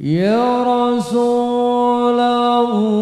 يا رسول الله.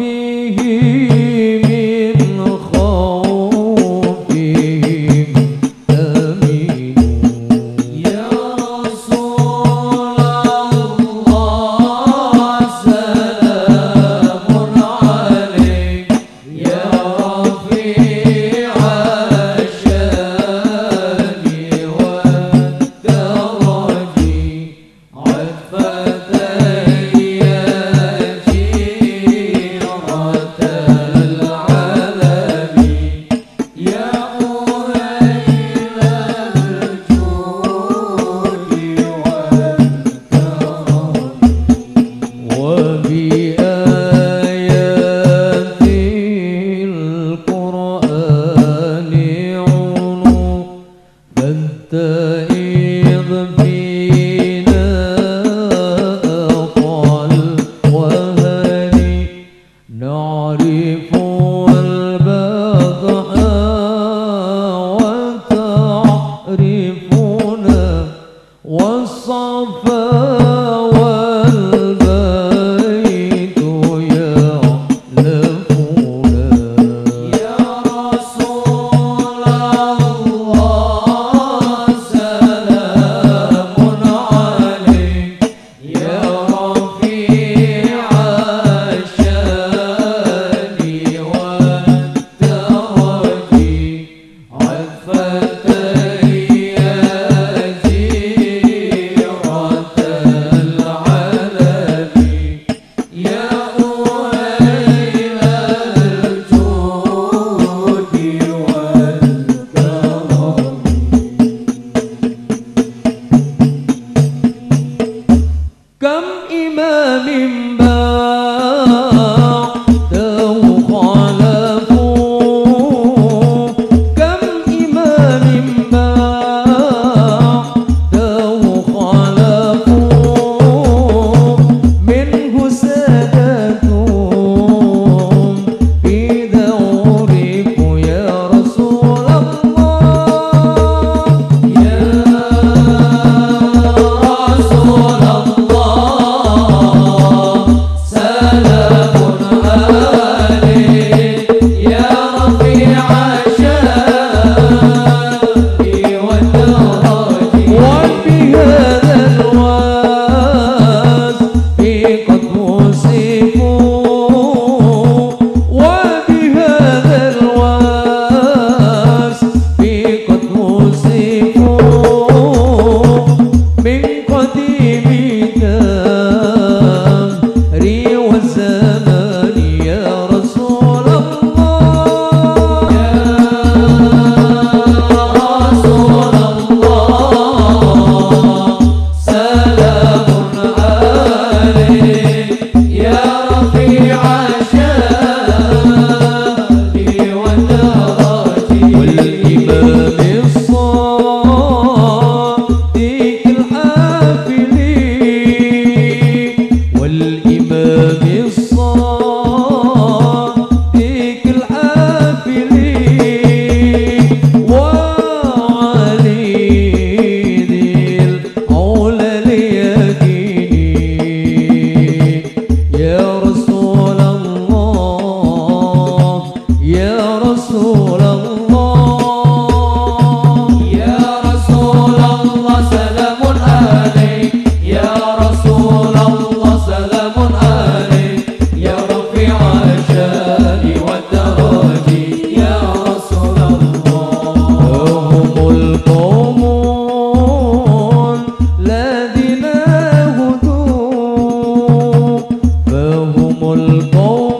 به limbah 오.